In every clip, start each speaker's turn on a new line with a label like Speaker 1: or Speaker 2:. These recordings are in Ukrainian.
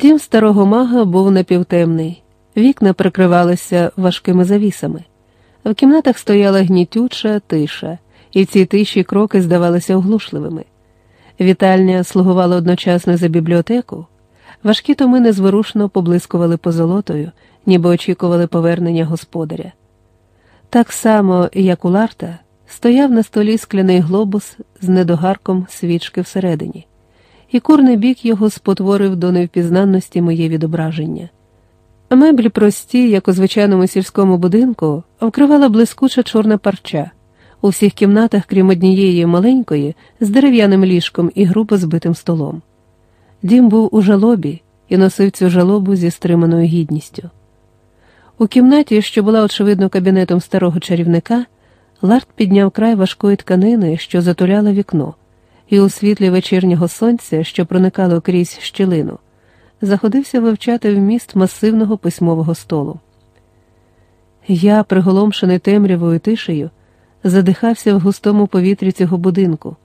Speaker 1: Дім старого мага був напівтемний, вікна прикривалися важкими завісами. В кімнатах стояла гнітюча тиша, і в цій тиші кроки здавалися оглушливими. Вітальня слугувала одночасно за бібліотеку, важкі томи незворушно поблискували позолотою, ніби очікували повернення господаря. Так само, як у Ларта, стояв на столі скляний глобус з недогарком свічки всередині, і курний бік його спотворив до невпізнанності моє відображення. Меблі прості, як у звичайному сільському будинку, вкривала блискуча чорна парча, у всіх кімнатах, крім однієї маленької, з дерев'яним ліжком і грубо збитим столом. Дім був у жалобі і носив цю жалобу зі стриманою гідністю. У кімнаті, що була, очевидно, кабінетом старого чарівника, Ларт підняв край важкої тканини, що затуляла вікно, і у світлі вечірнього сонця, що проникало крізь щілину, заходився вивчати вміст масивного письмового столу. Я, приголомшений темрявою тишею, задихався в густому повітрі цього будинку,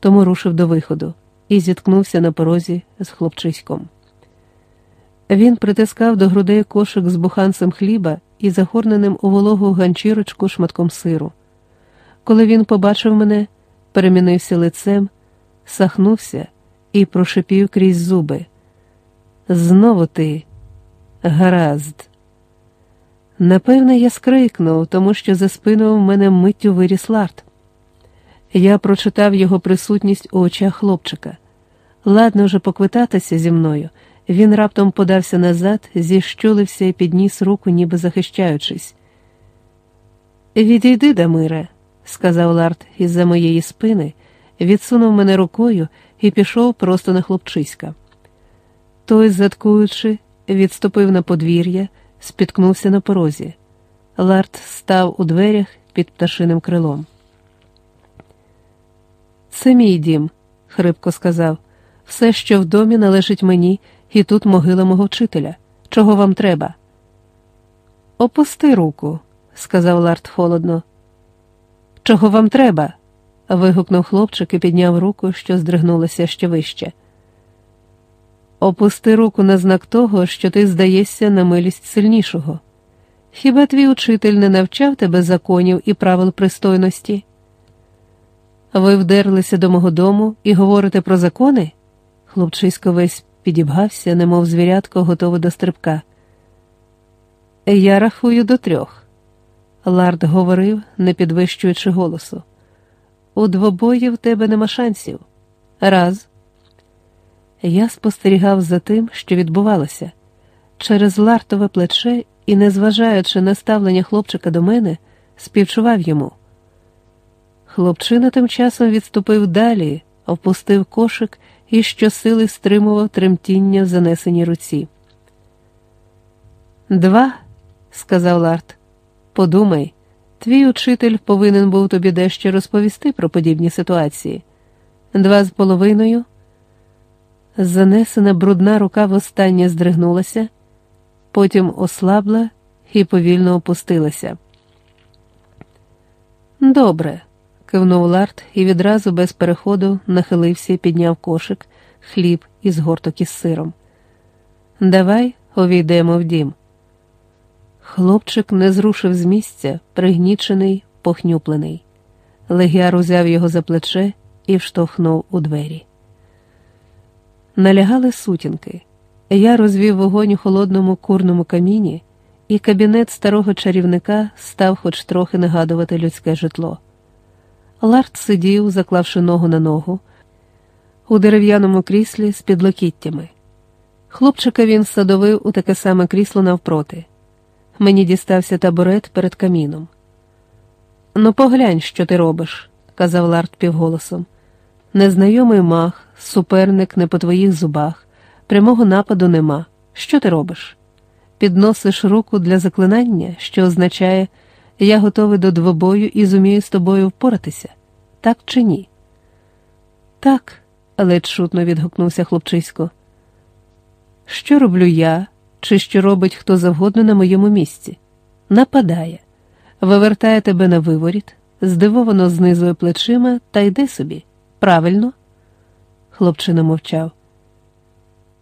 Speaker 1: тому рушив до виходу і зіткнувся на порозі з хлопчиськом. Він притискав до грудей кошик з буханцем хліба і загорненим у вологу ганчірочку шматком сиру. Коли він побачив мене, перемінився лицем, сахнувся і прошипів крізь зуби. Знову ти, гаразд. Напевне, я скрикнув, тому що за спиною в мене миттю виріс ларт. Я прочитав його присутність у очах хлопчика. Ладно вже поквитатися зі мною. Він раптом подався назад, зіщулився і підніс руку, ніби захищаючись. Відійди, Дамире, сказав Ларт із за моєї спини, відсунув мене рукою і пішов просто на хлопчиська. Той, заткуючи, відступив на подвір'я, спіткнувся на порозі. Ларт став у дверях під пташиним крилом. Це мій дім, хрипко сказав. Все, що в домі, належить мені, і тут могила мого вчителя. Чого вам треба? Опусти руку, сказав Ларт холодно. Чого вам треба? Вигукнув хлопчик і підняв руку, що здригнулася ще вище. Опусти руку на знак того, що ти здаєшся на милість сильнішого. Хіба твій учитель не навчав тебе законів і правил пристойності? Ви вдерлися до мого дому і говорите про закони? Хлопчисько весь підібгався, немов звірятко, готове до стрибка. Я рахую до трьох. Лард говорив, не підвищуючи голосу. У двобої в тебе нема шансів. Раз. Я спостерігав за тим, що відбувалося. Через лартове плече і, незважаючи на ставлення хлопчика до мене, співчував йому. Хлопчина тим часом відступив далі, опустив кошик і щосили стримував тремтіння в занесеній руці. Два, сказав Ларт, подумай, твій учитель повинен був тобі дещо розповісти про подібні ситуації. Два з половиною. Занесена брудна рука востаннє здригнулася, потім ослабла і повільно опустилася. Добре, кивнув Ларт і відразу без переходу нахилився і підняв кошик, хліб і згорток із сиром. Давай увійдемо в дім. Хлопчик не зрушив з місця, пригнічений, похнюплений. Легіар узяв його за плече і вштовхнув у двері. Налягали сутінки. Я розвів вогонь у холодному курному каміні, і кабінет старого чарівника став хоч трохи нагадувати людське житло. Ларт сидів, заклавши ногу на ногу, у дерев'яному кріслі з підлокіттями. Хлопчика він садовив у таке саме крісло навпроти. Мені дістався табурет перед каміном. Ну, поглянь, що ти робиш, казав Ларт півголосом. Незнайомий мах, суперник не по твоїх зубах, прямого нападу нема. Що ти робиш? Підносиш руку для заклинання, що означає. Я готовий до двобою і зумію з тобою впоратися, так чи ні? Так, ледь шутно відгукнувся хлопчисько. Що роблю я, чи що робить хто завгодно на моєму місці? Нападає, вивертає тебе на виворіт, здивовано знизує плечима та йде собі. Правильно? Хлопчина мовчав.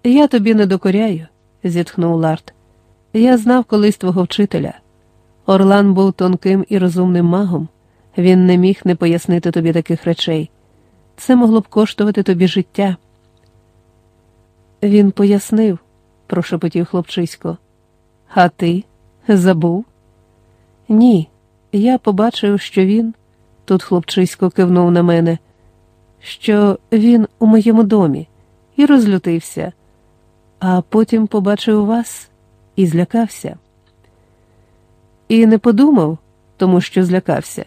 Speaker 1: Я тобі не докоряю, зітхнув Ларт. Я знав колись твого вчителя. Орлан був тонким і розумним магом, він не міг не пояснити тобі таких речей. Це могло б коштувати тобі життя. Він пояснив, прошепотів хлопчисько. А ти забув? Ні, я побачив, що він, тут хлопчисько кивнув на мене, що він у моєму домі, і розлютився, а потім побачив вас і злякався. І не подумав, тому що злякався.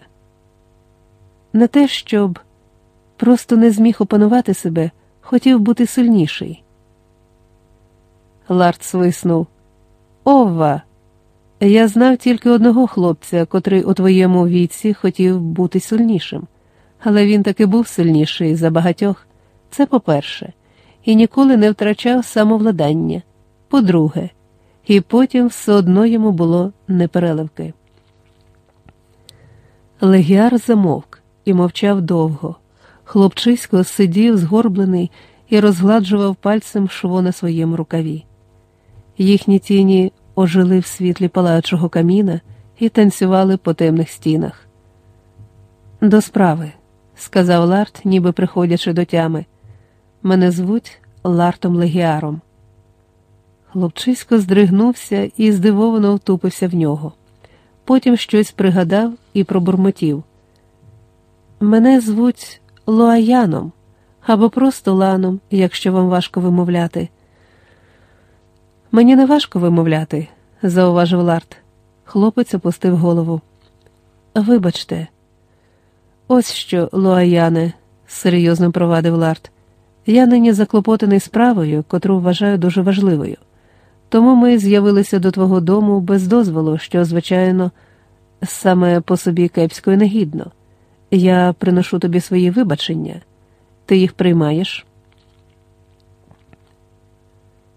Speaker 1: Не те, щоб просто не зміг опанувати себе, хотів бути сильніший. Ларт свиснув. Ова! Я знав тільки одного хлопця, котрий у твоєму віці хотів бути сильнішим, але він таки був сильніший за багатьох. Це по-перше, і ніколи не втрачав самовладання. По-друге, і потім все одно йому було непереливки. Легіар замовк і мовчав довго. Хлопчисько сидів згорблений і розгладжував пальцем шво на своєму рукаві. Їхні тіні ожили в світлі палаючого каміна і танцювали по темних стінах. До справи, сказав Ларт, ніби приходячи до тями. Мене звуть Лартом Легіаром. Хлопчисько здригнувся і здивовано втупився в нього. Потім щось пригадав і пробурмотів. Мене звуть Лоаяном або просто Ланом, якщо вам важко вимовляти. Мені не важко вимовляти, зауважив Ларт. Хлопець опустив голову. Вибачте, ось що, Лоаяне, серйозно провадив Ларт. Я нині заклопотаний справою, котру вважаю дуже важливою. Тому ми з'явилися до твого дому без дозволу, що, звичайно, саме по собі кепсько і негідно. Я приношу тобі свої вибачення. Ти їх приймаєш?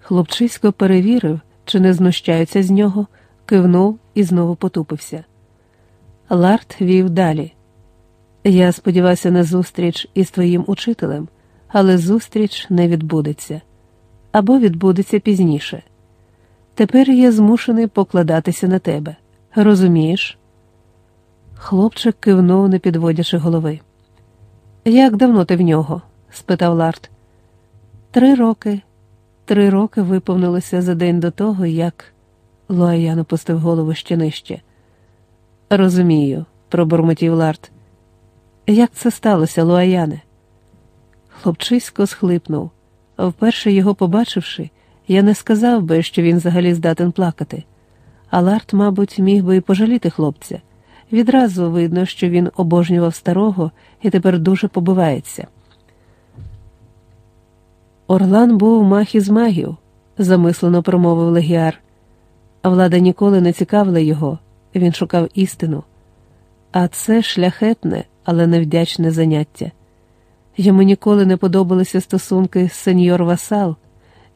Speaker 1: Хлопчисько перевірив, чи не знущаються з нього, кивнув і знову потупився. Ларт вів далі. Я сподіваюся на зустріч із твоїм учителем, але зустріч не відбудеться або відбудеться пізніше. Тепер я змушений покладатися на тебе. Розумієш? Хлопчик кивнув, не підводячи голови. Як давно ти в нього? спитав Ларт. Три роки. Три роки виповнилося за день до того, як. Луаян опустив голову ще нижче. Розумію, пробурмотів Ларт. Як це сталося, Луаяне? Хлопчисько схлипнув. Вперше його побачивши, я не сказав би, що він взагалі здатен плакати. А Ларт, мабуть, міг би і пожаліти хлопця. Відразу видно, що він обожнював старого і тепер дуже побивається. Орлан був мах із магів, замислено промовив легіар. Влада ніколи не цікавила його, він шукав істину. А це шляхетне, але невдячне заняття. Йому ніколи не подобалися стосунки сеньор Васал,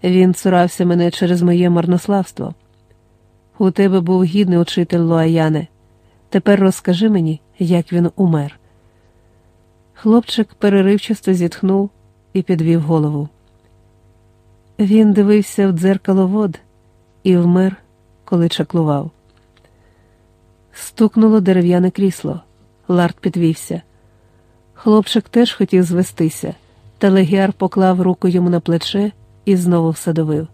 Speaker 1: він цурався мене через моє марнославство. У тебе був гідний учитель Луаяне. Тепер розкажи мені, як він умер. Хлопчик переривчасто зітхнув і підвів голову. Він дивився в дзеркало вод і вмер, коли чаклував. Стукнуло дерев'яне крісло. Ларт підвівся. Хлопчик теж хотів звестися, та легіар поклав руку йому на плече і знову всадовив.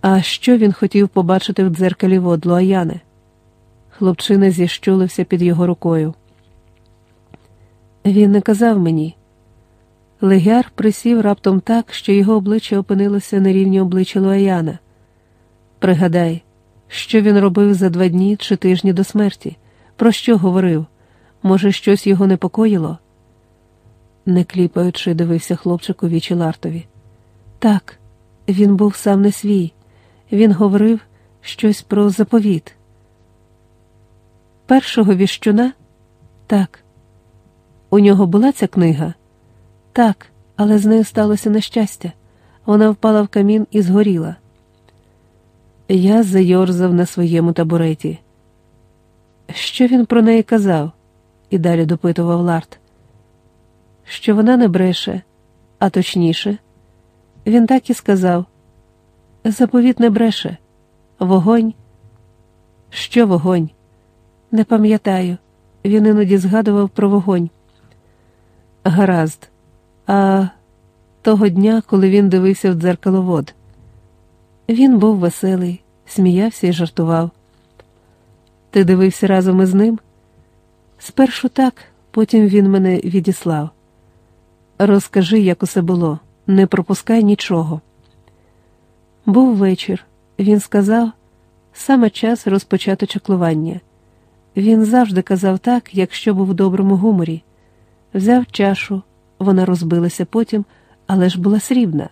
Speaker 1: А що він хотів побачити в дзеркалі вод Луаяне? Хлопчина зіщулився під його рукою. Він не казав мені. Легяр присів раптом так, що його обличчя опинилося на рівні обличчя Луаяна. Пригадай, що він робив за два дні чи тижні до смерті, про що говорив? Може, щось його непокоїло? Не кліпаючи, дивився хлопчик у вічі Лартові. Так, він був сам не свій. Він говорив щось про заповіт. Першого віщуна? Так. У нього була ця книга? Так, але з нею сталося нещастя. Вона впала в камін і згоріла. Я зайорзав на своєму табуреті. Що він про неї казав? і далі допитував Ларт. Що вона не бреше, а точніше, Він так і сказав: заповіт не бреше, вогонь. Що вогонь? Не пам'ятаю. Він іноді згадував про вогонь. Гаразд, а того дня, коли він дивився в дзеркало вод, він був веселий, сміявся і жартував. Ти дивився разом із ним? Спершу так, потім він мене відіслав. Розкажи, як усе було, не пропускай нічого. Був вечір, він сказав, саме час розпочати чаклування. Він завжди казав так, якщо був в доброму гуморі. Взяв чашу, вона розбилася потім, але ж була срібна.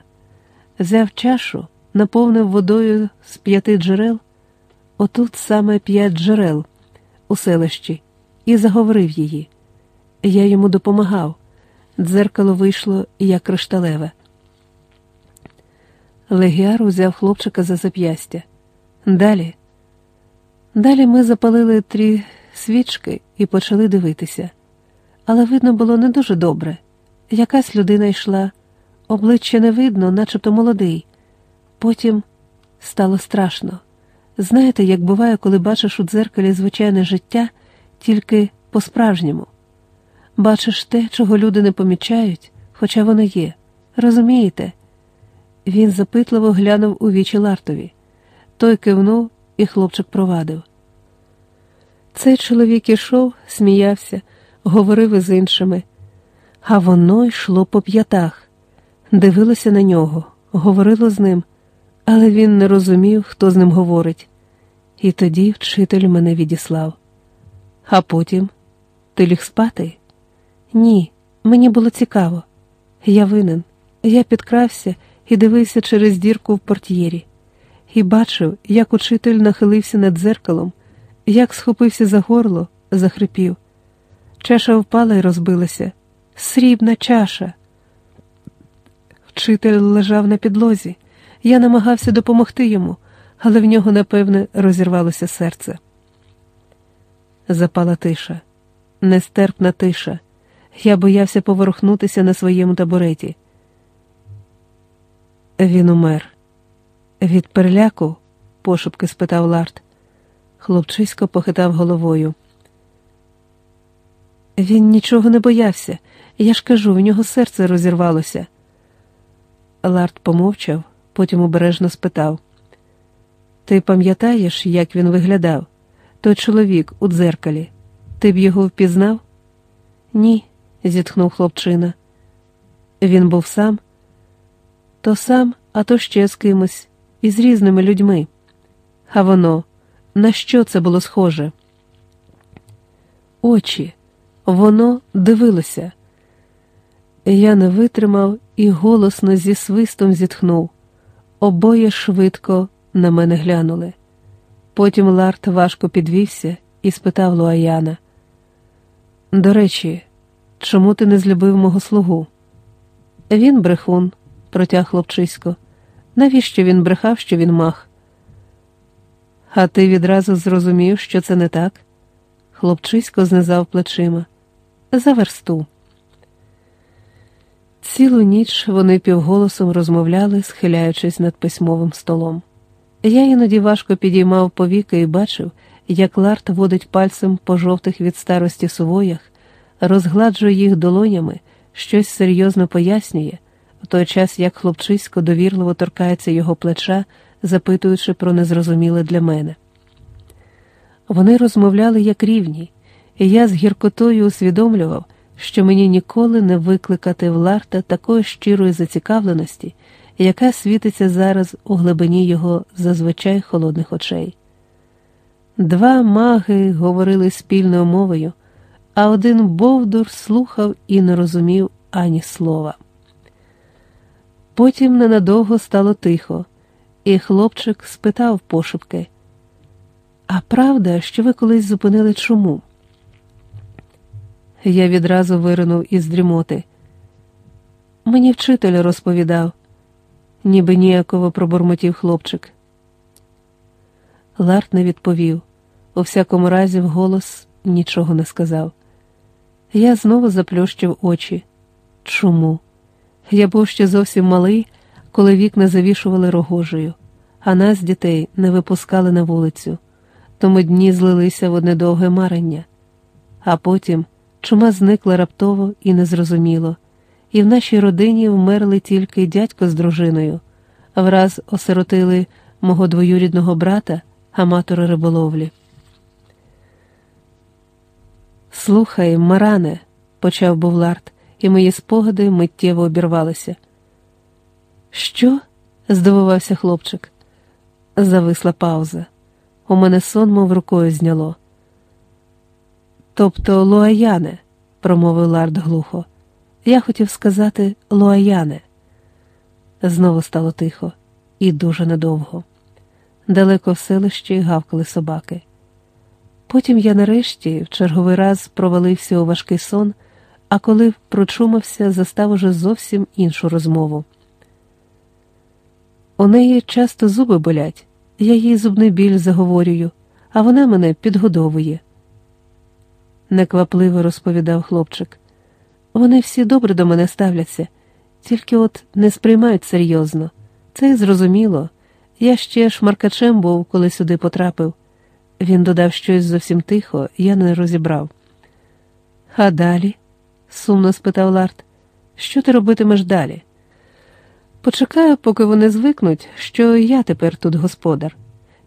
Speaker 1: Взяв чашу, наповнив водою з п'яти джерел, отут саме п'ять джерел у селищі, і заговорив її. Я йому допомагав. Дзеркало вийшло, як кришталеве. Легіар узяв хлопчика за зап'ястя. Далі. Далі ми запалили три свічки і почали дивитися. Але видно було не дуже добре. Якась людина йшла, обличчя не видно, начебто молодий. Потім стало страшно. Знаєте, як буває, коли бачиш у дзеркалі звичайне життя тільки по-справжньому. Бачиш те, чого люди не помічають, хоча воно є. Розумієте? Він запитливо глянув у вічі Лартові. Той кивнув, і хлопчик провадив. Цей чоловік ішов, сміявся, говорив із іншими, а воно йшло по п'ятах, дивилося на нього, говорило з ним, але він не розумів, хто з ним говорить. І тоді вчитель мене відіслав. А потім ти ліг спати? Ні, мені було цікаво. Я винен. Я підкрався і дивився через дірку в портьєрі, і бачив, як учитель нахилився над дзеркалом, як схопився за горло, захрипів. Чаша впала і розбилася. Срібна чаша. Вчитель лежав на підлозі. Я намагався допомогти йому, але в нього, напевне, розірвалося серце. Запала тиша, нестерпна тиша. Я боявся поворухнутися на своєму табуреті. Він умер. Від переляку? пошепки спитав Ларт. Хлопчисько похитав головою. Він нічого не боявся. Я ж кажу, в нього серце розірвалося. Ларт помовчав, потім обережно спитав: Ти пам'ятаєш, як він виглядав? Той чоловік у дзеркалі. Ти б його впізнав? Ні, зітхнув хлопчина. Він був сам, то сам, а то ще з кимось, із різними людьми. А воно, на що це було схоже? Очі, воно дивилося. Я не витримав і голосно зі свистом зітхнув. Обоє швидко на мене глянули. Потім Ларт важко підвівся і спитав Луаяна. До речі, чому ти не злюбив мого слугу? Він брехун, протяг хлопчисько. Навіщо він брехав, що він мах? А ти відразу зрозумів, що це не так? Хлопчисько знизав плечима. За версту. Цілу ніч вони півголосом розмовляли, схиляючись над письмовим столом. Я іноді важко підіймав повіки і бачив, як Ларт водить пальцем по жовтих від старості сувоях, розгладжує їх долонями, щось серйозно пояснює, в той час як хлопчисько довірливо торкається його плеча, запитуючи про незрозуміле для мене. Вони розмовляли як рівні, і я з гіркотою усвідомлював, що мені ніколи не викликати в Ларта такої щирої зацікавленості, яка світиться зараз у глибині його зазвичай холодних очей. Два маги говорили спільною мовою, а один Бовдур слухав і не розумів ані слова. Потім ненадовго стало тихо, і хлопчик спитав пошепки, А правда, що ви колись зупинили чому? Я відразу виринув із дрімоти. Мені вчитель розповідав, ніби ніяково пробурмотів хлопчик. Ларт не відповів, у всякому разі, вголос нічого не сказав. Я знову заплющив очі. Чому? Я був ще зовсім малий, коли вікна завішували рогожею, а нас, дітей, не випускали на вулицю, тому дні злилися в одне довге марення. А потім чума зникла раптово і незрозуміло, і в нашій родині вмерли тільки дядько з дружиною, враз осиротили мого двоюрідного брата, аматора риболовлі. Слухай, Маране, почав був Ларт, і мої спогади миттєво обірвалися. Що? здивувався хлопчик. Зависла пауза. У мене сон, мов рукою зняло. Тобто Луаяне, промовив Лард глухо. Я хотів сказати Луаяне. Знову стало тихо, і дуже недовго. Далеко в селищі гавкали собаки. Потім я нарешті в черговий раз провалився у важкий сон, а коли прочумався, застав уже зовсім іншу розмову. У неї часто зуби болять, я їй зубний біль заговорюю, а вона мене підгодовує. Неквапливо розповідав хлопчик. Вони всі добре до мене ставляться, тільки от не сприймають серйозно. Це й зрозуміло. Я ще шмаркачем був, коли сюди потрапив. Він додав щось зовсім тихо, я не розібрав. А далі? сумно спитав Ларт, що ти робитимеш далі? Почекаю, поки вони звикнуть, що я тепер тут господар.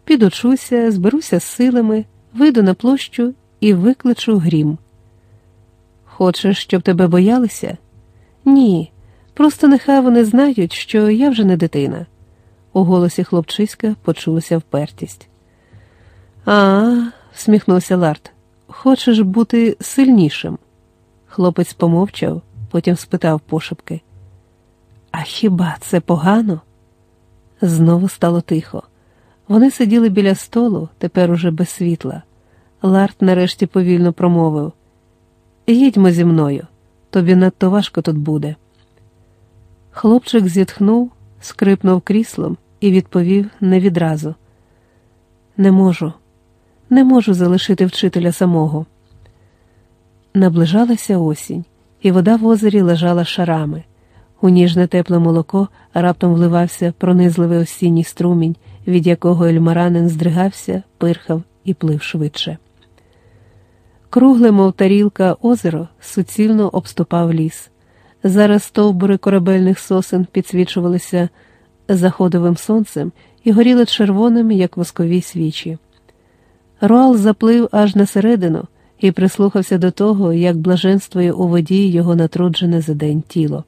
Speaker 1: Підучуся, зберуся з силами, вийду на площу і викличу грім. Хочеш, щоб тебе боялися? Ні. Просто нехай вони знають, що я вже не дитина. У голосі хлопчиська почулася впертість. А, всміхнувся Ларт, хочеш бути сильнішим? Хлопець помовчав, потім спитав пошепки. А хіба це погано? Знову стало тихо. Вони сиділи біля столу, тепер уже без світла. Ларт нарешті повільно промовив Їдьмо зі мною, тобі надто важко тут буде. Хлопчик зітхнув, скрипнув кріслом і відповів не відразу: Не можу, не можу залишити вчителя самого. Наближалася осінь, і вода в озері лежала шарами. У ніжне тепле молоко раптом вливався пронизливий осінній струмінь, від якого ельмаранин здригався, пирхав і плив швидше. Кругле, мов тарілка, озеро суцільно обступав ліс. Зараз стовбури корабельних сосен підсвічувалися заходовим сонцем і горіли червоним, як воскові свічі. Руал заплив аж на середину і прислухався до того, як блаженствує у воді його натруджене за день тіло.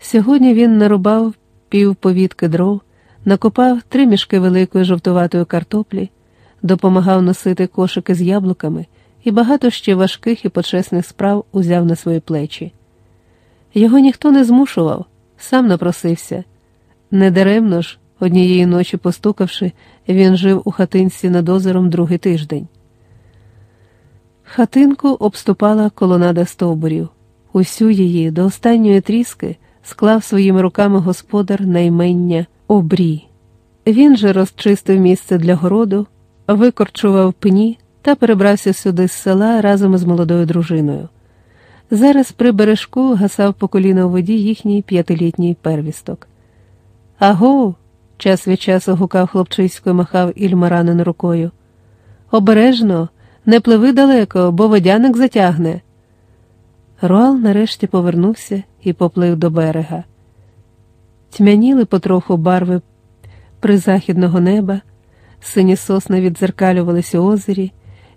Speaker 1: Сьогодні він нарубав пів повітки дров, накопав три мішки великої жовтуватої картоплі, допомагав носити кошики з яблуками і багато ще важких і почесних справ узяв на свої плечі. Його ніхто не змушував, сам напросився. Недаремно ж, однієї ночі постукавши, він жив у хатинці над озером другий тиждень. Хатинку обступала колонада стовбурів. Усю її до останньої тріски склав своїми руками господар наймення обрій. Він же розчистив місце для городу, викорчував пні та перебрався сюди з села разом із молодою дружиною. Зараз при бережку гасав по коліна у воді їхній п'ятилітній первісток. Аго, час від часу гукав хлопчисько махав ільмаранин рукою. Обережно, не пливи далеко, бо водяник затягне. Руал нарешті повернувся і поплив до берега. Тьмяніли потроху барви призахідного неба, сині сосни відзеркалювались у озері,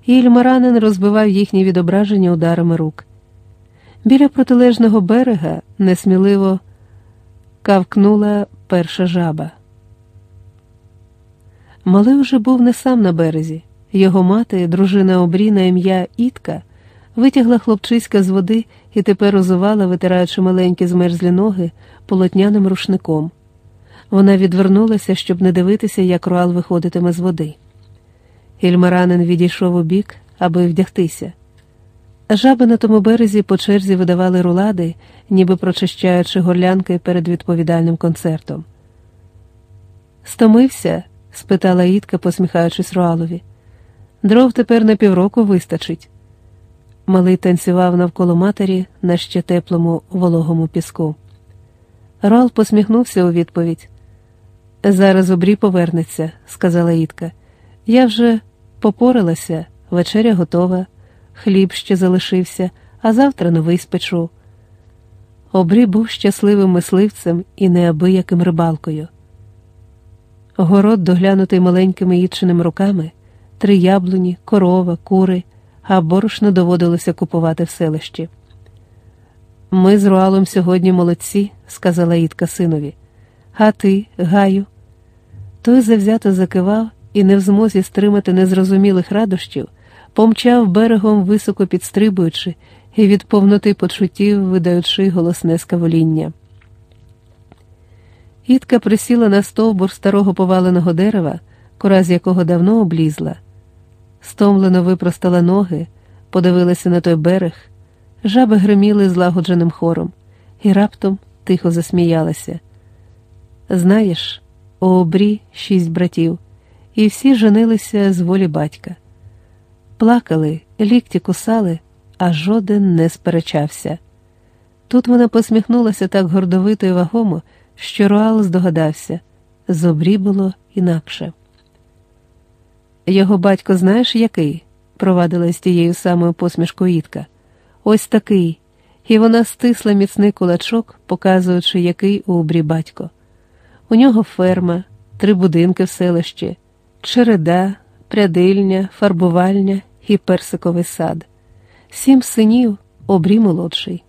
Speaker 1: і Ільмаранин розбивав їхні відображення ударами рук. Біля протилежного берега несміливо кавкнула перша жаба. Малий уже був не сам на березі. Його мати, дружина обрі на ім'я Ітка, витягла хлопчиська з води і тепер озувала, витираючи маленькі змерзлі ноги полотняним рушником. Вона відвернулася, щоб не дивитися, як руал виходитиме з води. Ільмаранин відійшов у бік, аби вдягтися. Жаби на тому березі по черзі видавали рулади, ніби прочищаючи горлянки перед відповідальним концертом. Стомився? спитала Ітка, посміхаючись Руалові. Дров тепер на півроку вистачить. Малий танцював навколо матері на ще теплому вологому піску. Роал посміхнувся у відповідь. Зараз обрій повернеться, сказала Ітка. Я вже попоралася, вечеря готова, хліб ще залишився, а завтра новий спечу. Обрій був щасливим мисливцем і неабияким рибалкою. Город, доглянутий маленькими їдчиними руками, три яблуні, корова, кури, а борошно доводилося купувати в селищі. Ми з Руалом сьогодні молодці, сказала Ітка синові. А ти, Гаю? Той завзято закивав і, не в змозі стримати незрозумілих радощів, помчав берегом, високо підстрибуючи і від повноти почуттів видаючи голосне скавоління. Ітка присіла на стовбур старого поваленого дерева, кора з якого давно облізла, стомлено випростала ноги, подивилася на той берег, жаби гриміли злагодженим хором, і раптом тихо засміялася. Знаєш, обрі шість братів, і всі женилися з волі батька. Плакали, лікті кусали, а жоден не сперечався. Тут вона посміхнулася так гордовито і вагомо, що Руал здогадався з обрі було інакше. Його батько знаєш який? провадила з тією самою посмішкою Ітка. Ось такий, і вона стисла міцний кулачок, показуючи, який у обрі батько. У нього ферма, три будинки в селищі, череда, прядильня, фарбувальня і персиковий сад, сім синів, обрій молодший,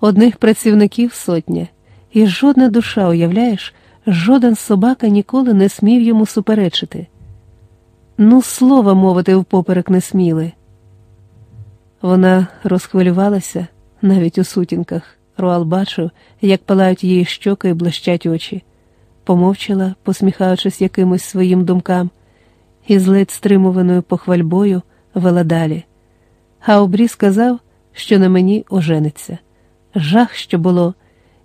Speaker 1: одних працівників сотня, і жодна душа, уявляєш, жоден собака ніколи не смів йому суперечити. Ну, слова мовити впоперек не сміли. Вона розхвилювалася навіть у сутінках. Руал бачив, як палають її щоки і блищать очі, помовчала, посміхаючись якимось своїм думкам, і з ледь стримуваною похвальбою вела далі. А обрі сказав, що на мені ожениться. Жах, що було,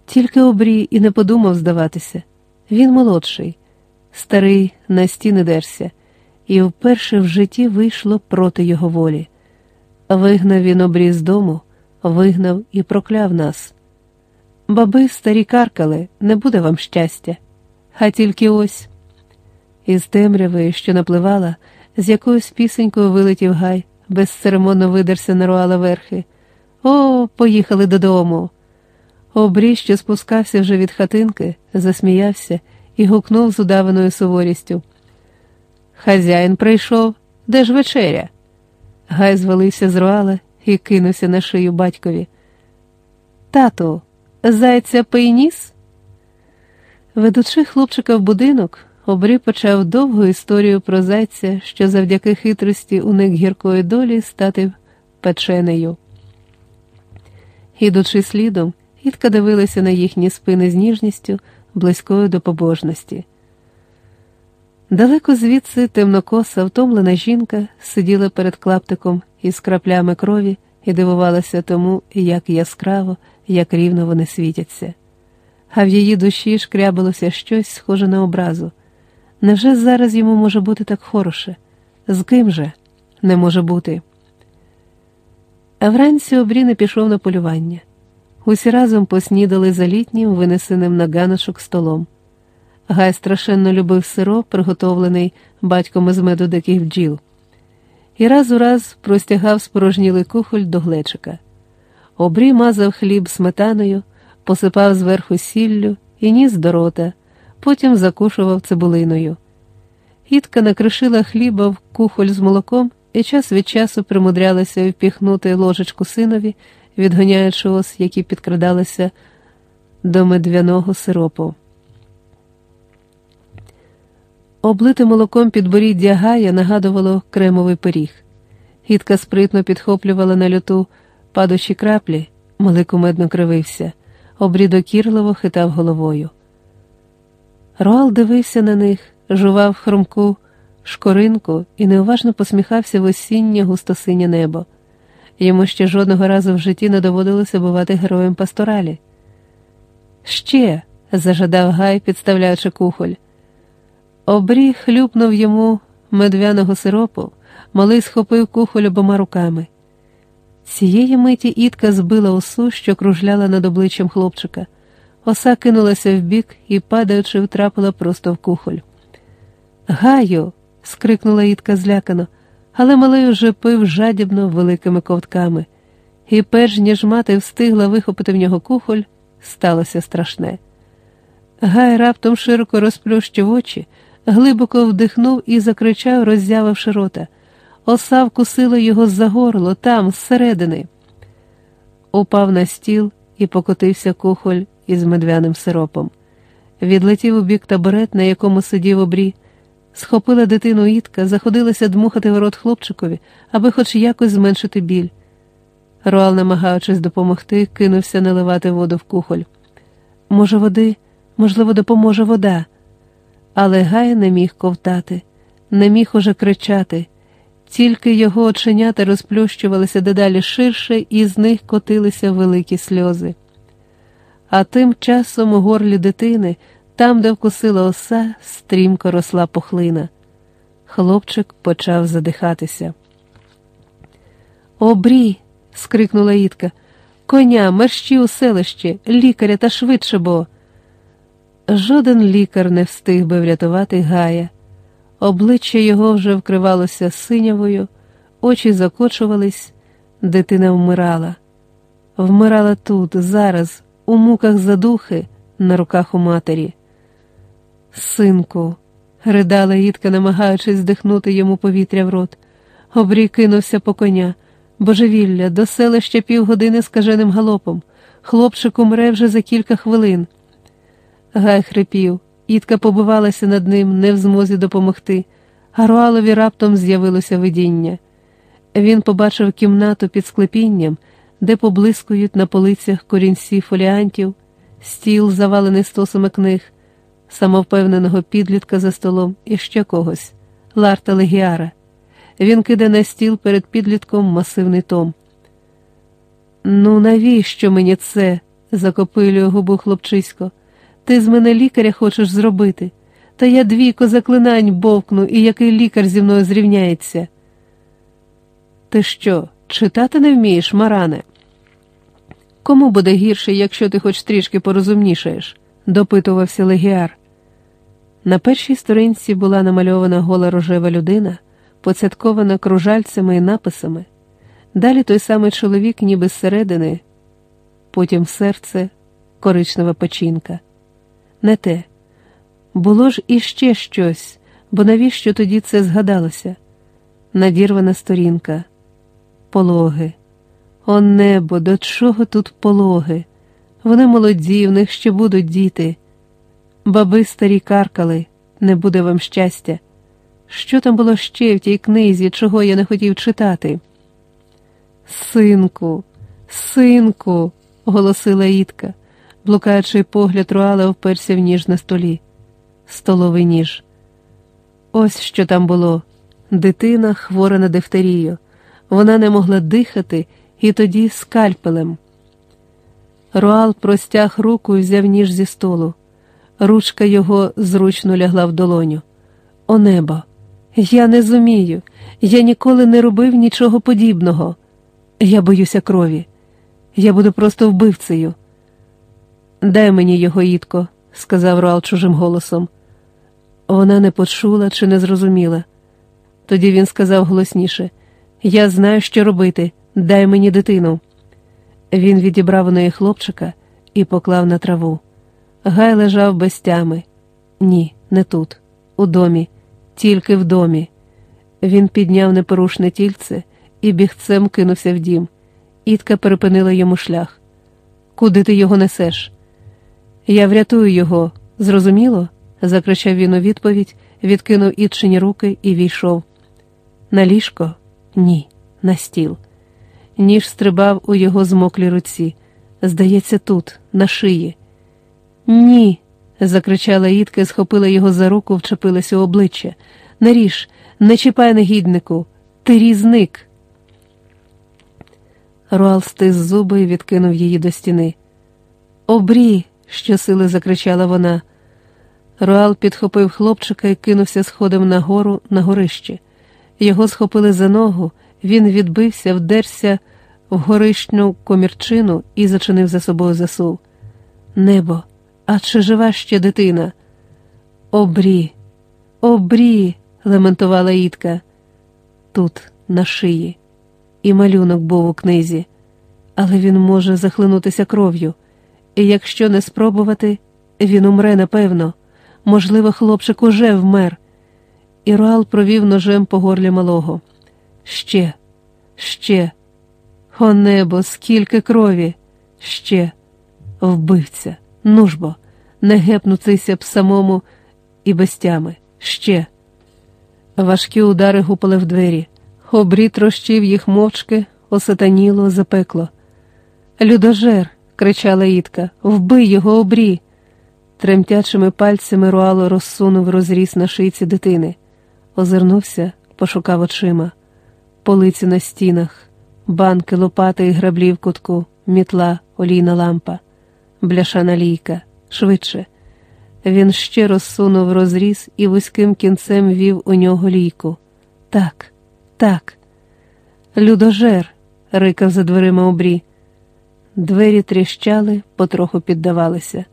Speaker 1: тільки обрій і не подумав здаватися. Він молодший, старий на стіни дерся, і вперше в житті вийшло проти його волі. Вигнав він обріз з дому, вигнав і прокляв нас. Баби старі каркали, не буде вам щастя, а тільки ось. Із темряви, що напливала, з якоюсь пісенькою вилетів гай, безцеремонно видерся на руала верхи. О, поїхали додому. Обрій, що спускався вже від хатинки, засміявся і гукнув з удаваною суворістю. Хазяїн прийшов, де ж вечеря? Гай звалився з руала і кинувся на шию батькові. Тату, зайця пийніс? Ведучи хлопчика в будинок, обрі почав довгу історію про зайця, що завдяки хитрості уник гіркої долі стати печенею. Ідучи слідом, Ітка дивилася на їхні спини з ніжністю, близькою до побожності. Далеко звідси темнокоса, втомлена жінка сиділа перед клаптиком із краплями крові і дивувалася тому, як яскраво, як рівно вони світяться. А в її душі шкрябилося щось схоже на образу. Невже зараз йому може бути так хороше? З ким же не може бути? А вранці обрі пішов на полювання. Усі разом поснідали за літнім, винесеним на ганочок столом. Гай страшенно любив сироп, приготовлений батьком із меду диких бджіл, і раз у раз простягав спорожнілий кухоль до глечика. Обрій мазав хліб сметаною, посипав зверху сіллю і ніс до рота, потім закушував цибулиною. Гітка накришила хліба в кухоль з молоком і час від часу примудрялася впіхнути ложечку синові, відгоняючи ос, які підкрадалися до медвяного сиропу. Облите молоком підборіддя Гая нагадувало кремовий пиріг. Гітка спритно підхоплювала на люту падучі краплі, малий кумедно кривився, обрідокірливо хитав головою. Роал дивився на них, жував хрумку шкоринку і неуважно посміхався в осіннє густосинє небо. Йому ще жодного разу в житті не доводилося бувати героєм пасторалі. Ще, зажадав Гай, підставляючи кухоль. Обрій хлюпнув йому медвяного сиропу, малий схопив кухоль обома руками. Цієї миті Ітка збила осу, що кружляла над обличчям хлопчика. Оса кинулася вбік і, падаючи, втрапила просто в кухоль. Гаю. скрикнула Ітка злякано, але малий уже пив жадібно великими ковтками, і, перш ніж мати встигла вихопити в нього кухоль, сталося страшне. Гай раптом широко розплющив очі, глибоко вдихнув і закричав, роззявивши рота. Оса вкусила його за горло, там, зсередини. Упав на стіл і покотився кухоль із медвяним сиропом. Відлетів у бік табурет, на якому сидів обрій, схопила дитину Ітка, заходилася дмухати в рот хлопчикові, аби хоч якось зменшити біль. Роал, намагаючись допомогти, кинувся наливати воду в кухоль. Може, води, можливо, допоможе вода. Але Гай не міг ковтати, не міг уже кричати, тільки його оченята розплющувалися дедалі ширше, і з них котилися великі сльози. А тим часом у горлі дитини, там, де вкусила оса, стрімко росла пухлина. Хлопчик почав задихатися. Обрій. скрикнула Ітка. Коня, мерщі у селище, лікаря та швидше бо. Жоден лікар не встиг би врятувати Гая. Обличчя його вже вкривалося синявою, очі закочувались, дитина вмирала. Вмирала тут, зараз, у муках задухи, на руках у матері. Синку, ридала Ітка, намагаючись здихнути йому повітря в рот. Обрій кинувся по коня, божевілля, до селища півгодини скаженим галопом. Хлопчик умре вже за кілька хвилин. Гай хрипів, Ітка побивалася над ним, не в змозі допомогти, а Руалові раптом з'явилося видіння. Він побачив кімнату під склепінням, де поблискують на полицях корінці фоліантів, стіл, завалений стосами книг, самовпевненого підлітка за столом і ще когось, Ларта Легіара. Він киде на стіл перед підлітком масивний том. Ну, навіщо мені це? закопилює губу хлопчисько. Ти з мене лікаря хочеш зробити, та я двійко заклинань бовкну, і який лікар зі мною зрівняється. Ти що, читати не вмієш, Маране? Кому буде гірше, якщо ти хоч трішки порозумнішаєш? допитувався Легіар. На першій сторінці була намальована гола рожева людина, поцяткована кружальцями і написами. Далі той самий чоловік, ніби зсередини, потім серце, коричнева печінка не те. Було ж іще щось, бо навіщо тоді це згадалося? Надірвана сторінка, пологи. О небо, до чого тут пологи? Вони молоді, в них ще будуть діти. Баби старі каркали, не буде вам щастя. Що там було ще в тій книзі, чого я не хотів читати? Синку, синку, голосила Ітка. Блукаючий погляд Руала вперся в ніж на столі. Столовий ніж. Ось що там було. Дитина хвора на дифтерію. Вона не могла дихати і тоді скальпелем. Руал простяг руку і взяв ніж зі столу. Ручка його зручно лягла в долоню. О небо! Я не зумію, я ніколи не робив нічого подібного. Я боюся крові. Я буду просто вбивцею. Дай мені його, Ітко, сказав Руал чужим голосом. Вона не почула чи не зрозуміла. Тоді він сказав голосніше: Я знаю, що робити, дай мені дитину. Він відібрав у неї хлопчика і поклав на траву. Гай лежав без тями. Ні, не тут, у домі, тільки в домі. Він підняв непорушне тільце і бігцем кинувся в дім. Ітка перепинила йому шлях. Куди ти його несеш? Я врятую його, зрозуміло? закричав він у відповідь, відкинув ітчині руки і війшов. На ліжко? Ні, на стіл. Ніж стрибав у його змоклій руці. Здається, тут, на шиї. Ні. закричала Ітка схопила його за руку, вчепилася у обличчя. Не ріж, не чіпай негіднику, ти різник. Руал стис зуби і відкинув її до стіни. Обрі, щосили закричала вона. Руал підхопив хлопчика і кинувся сходом нагору на горище. Його схопили за ногу, він відбився, вдерся в горищну комірчину і зачинив за собою засув. Небо, А чи жива ще дитина? Обрі, обрі, лементувала Ітка. Тут, на шиї, і малюнок був у книзі, але він може захлинутися кров'ю, і якщо не спробувати, він умре напевно. Можливо, хлопчик уже вмер. І Руал провів ножем по горлі малого. Ще, ще, о небо, скільки крові, ще, вбивця, нужбо, не гепнутися б самому і без тями, ще. Важкі удари гупали в двері, обрі трощив їх мовчки, осатаніло, запекло. Людожер, кричала Ітка, вбий його обрі. Тремтячими пальцями Руало розсунув розріз на шийці дитини, озирнувся, пошукав очима, полиці на стінах, банки, лопати і граблі в кутку, мітла, олійна лампа, бляшана лійка, швидше. Він ще розсунув розріз і вузьким кінцем вів у нього лійку. Так, так. Людожер, рикав за дверима обрі. Двері тріщали, потроху піддавалися.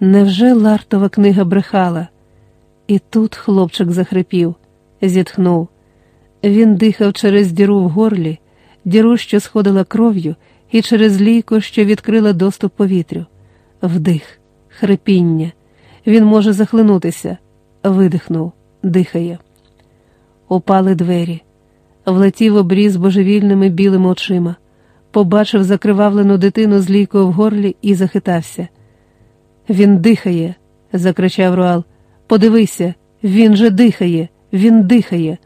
Speaker 1: Невже Лартова книга брехала? І тут хлопчик захрипів, зітхнув. Він дихав через діру в горлі, діру, що сходила кров'ю, і через лійку, що відкрила доступ повітрю. Вдих, хрипіння. Він може захлинутися. Видихнув, дихає. Упали двері, влетів обріз божевільними білими очима, побачив закривавлену дитину з лійкою в горлі і захитався. Він дихає, закричав Руал. Подивися, він же дихає, він дихає.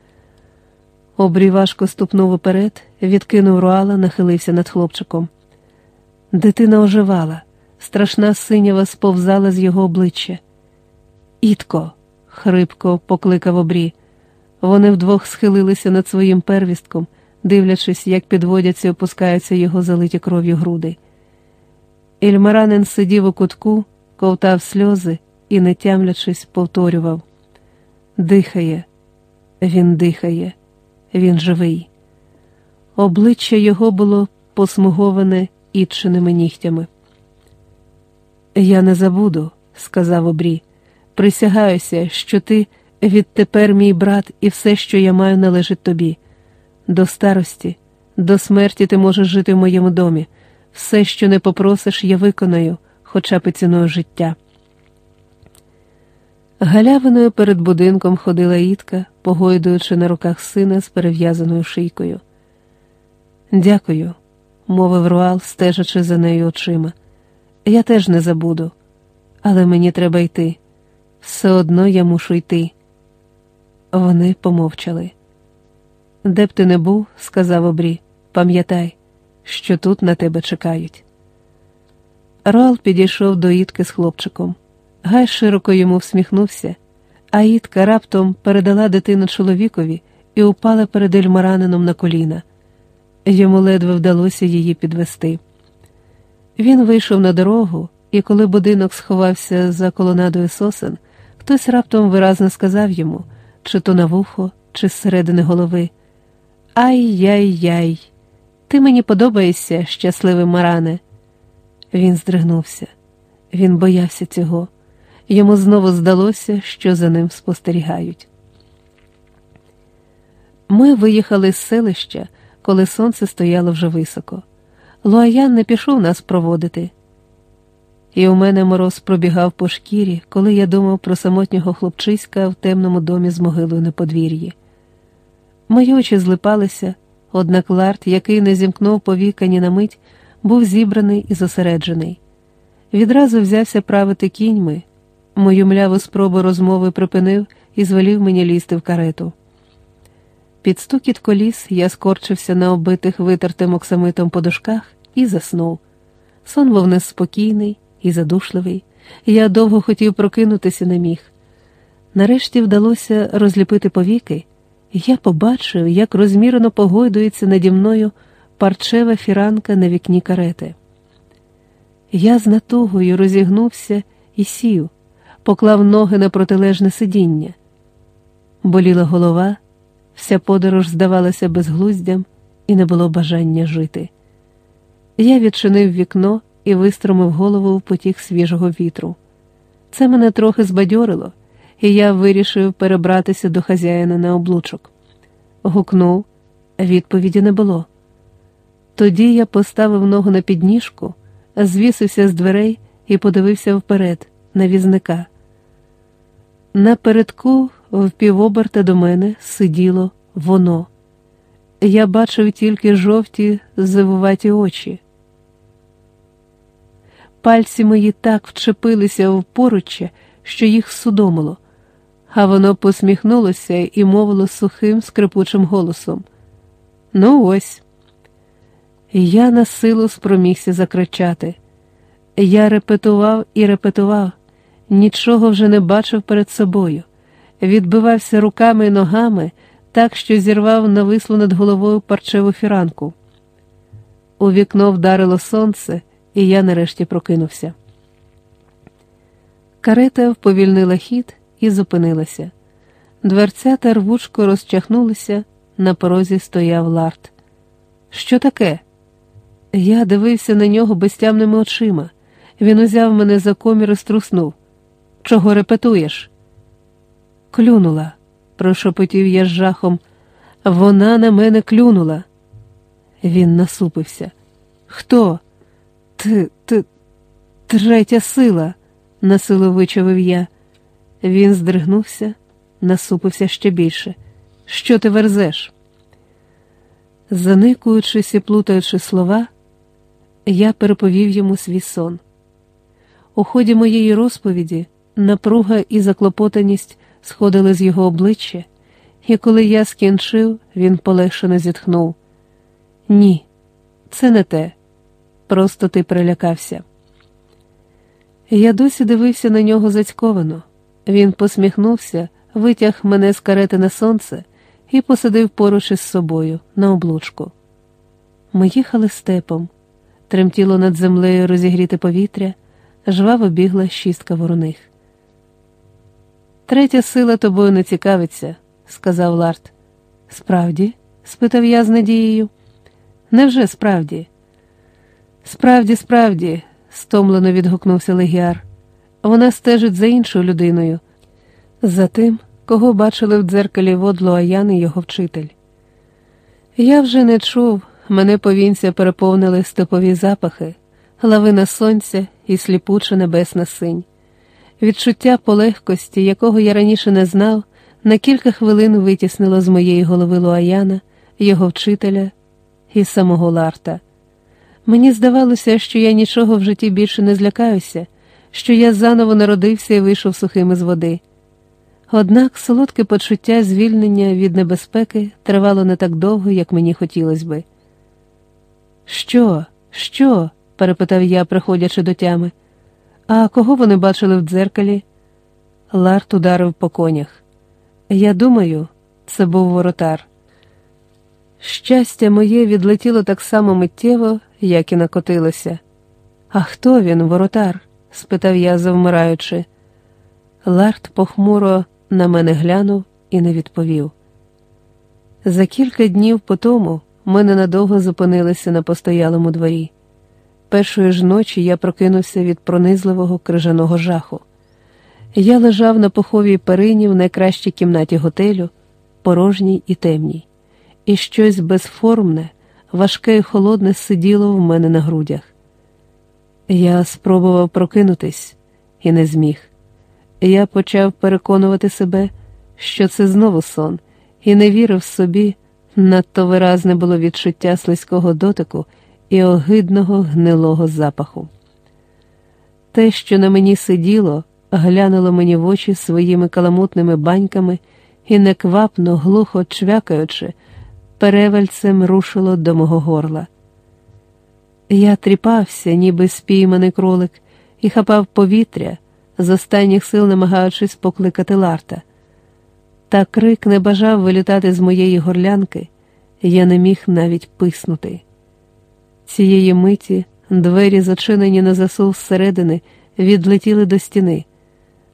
Speaker 1: Обрій важко ступнув уперед, відкинув руала, нахилився над хлопчиком. Дитина оживала, страшна синява сповзала з його обличчя. Ітко, хрипко покликав обрі. Вони вдвох схилилися над своїм первістком, дивлячись, як підводяться і опускаються його залиті кров'ю груди. Ільмаранин сидів у кутку, ковтав сльози і, не тямлячись, повторював: Дихає, він дихає, він живий. Обличчя його було посмуговане ітченими нігтями. Я не забуду, сказав обрій. Присягаюся, що ти відтепер мій брат, і все, що я маю, належить тобі. До старості, до смерті ти можеш жити в моєму домі. Все, що не попросиш, я виконаю, хоча б і ціною життя. Галявиною перед будинком ходила Ітка, погойдуючи на руках сина з перев'язаною шийкою. Дякую, мовив Руал, стежачи за нею очима. Я теж не забуду, але мені треба йти. Все одно я мушу йти. Вони помовчали. Де б ти не був, сказав Обрі, пам'ятай, що тут на тебе чекають. Руал підійшов до Ітки з хлопчиком. Гай широко йому всміхнувся, а Ітка раптом передала дитину чоловікові і упала перед Ельмаранином на коліна. Йому ледве вдалося її підвести. Він вийшов на дорогу, і коли будинок сховався за колонадою сосен, хтось раптом виразно сказав йому, чи то на вухо, чи зсередини голови. Ай-яй-яй, ти мені подобаєшся, щасливий Маране. Він здригнувся, він боявся цього. Йому знову здалося, що за ним спостерігають. Ми виїхали з селища, коли сонце стояло вже високо. Луаян не пішов нас проводити. І у мене мороз пробігав по шкірі, коли я думав про самотнього хлопчиська в темному домі з могилою на подвір'ї. Мої очі злипалися, однак ларт, який не зімкнув повіка ні на мить, був зібраний і зосереджений. Відразу взявся правити кіньми. Мою мляву спробу розмови припинив і звелів мені лізти в карету. Під стукіт коліс я скорчився на оббитих витертим оксамитом подушках і заснув. Сон був неспокійний і задушливий. Я довго хотів прокинутися не міг. Нарешті вдалося розліпити повіки, я побачив, як розмірено погойдується наді мною парчева фіранка на вікні карети. Я з натугою розігнувся і сів, поклав ноги на протилежне сидіння. Боліла голова, вся подорож здавалася безглуздям, і не було бажання жити. Я відчинив вікно і вистромив голову в потік свіжого вітру. Це мене трохи збадьорило, і я вирішив перебратися до хазяїна на облучок. Гукнув, відповіді не було. Тоді я поставив ногу на підніжку, звісився з дверей і подивився вперед, на візника. Напередку, в півоберта до мене, сиділо воно. Я бачив тільки жовті зивуваті очі. Пальці мої так вчепилися в поруччя, що їх судомило, а воно посміхнулося і мовило сухим, скрипучим голосом. Ну, ось. Я на силу спромігся закричати. Я репетував і репетував, нічого вже не бачив перед собою, відбивався руками і ногами так, що зірвав навислу над головою парчеву фіранку. У вікно вдарило сонце, і я нарешті прокинувся. Карета вповільнила хід і зупинилася. Дверця та рвучко розчахнулися, на порозі стояв ларт. Що таке? Я дивився на нього безтямними очима. Він узяв мене за комір і струснув. Чого репетуєш? Клюнула, прошепотів я з жахом. Вона на мене клюнула. Він насупився. Хто? Ти, ти, третя сила, насилу вичавив я. Він здригнувся, насупився ще більше. Що ти верзеш? Заникуючись і плутаючи слова, я переповів йому свій сон. У ході моєї розповіді напруга і заклопотаність сходили з його обличчя, і коли я скінчив, він полегшено зітхнув. Ні, це не те. Просто ти прилякався. Я досі дивився на нього зацьковано. Він посміхнувся, витяг мене з карети на сонце і посадив поруч із собою на облучку. Ми їхали степом, тремтіло над землею розігріте повітря, жваво бігла шістка вороних. Третя сила тобою не цікавиться, сказав Ларт. Справді? спитав я з надією. Невже справді? Справді, справді, стомлено відгукнувся Легіар. Вона стежить за іншою людиною, за тим, кого бачили в дзеркалі водлу Аян і його вчитель. Я вже не чув, мене повінця переповнили степові запахи, лавина сонця і сліпуча небесна синь. Відчуття полегкості, якого я раніше не знав, на кілька хвилин витіснило з моєї голови Луаяна, його вчителя і самого Ларта. Мені здавалося, що я нічого в житті більше не злякаюся, що я заново народився і вийшов сухим із води. Однак солодке почуття звільнення від небезпеки тривало не так довго, як мені хотілося би. Що, що? перепитав я, приходячи до тями. А кого вони бачили в дзеркалі? Ларт ударив по конях. Я думаю, це був воротар. Щастя моє відлетіло так само миттєво, як і накотилося. А хто він, воротар? Спитав я, завмираючи. Ларт похмуро на мене глянув і не відповів. За кілька днів по тому ми ненадовго зупинилися на постоялому дворі. Першої ж ночі я прокинувся від пронизливого крижаного жаху. Я лежав на поховій перині в найкращій кімнаті готелю, порожній і темній, і щось безформне, важке і холодне сиділо в мене на грудях. Я спробував прокинутись і не зміг. Я почав переконувати себе, що це знову сон, і не вірив собі, надто виразне було відчуття слизького дотику і огидного гнилого запаху. Те, що на мені сиділо, глянуло мені в очі своїми каламутними баньками і неквапно, глухо чвякаючи, перевальцем рушило до мого горла. Я тріпався, ніби спійманий кролик, і хапав повітря, з останніх сил намагаючись покликати Ларта. Та крик не бажав вилітати з моєї горлянки, я не міг навіть писнути. Цієї миті двері, зачинені на засув зсередини, відлетіли до стіни.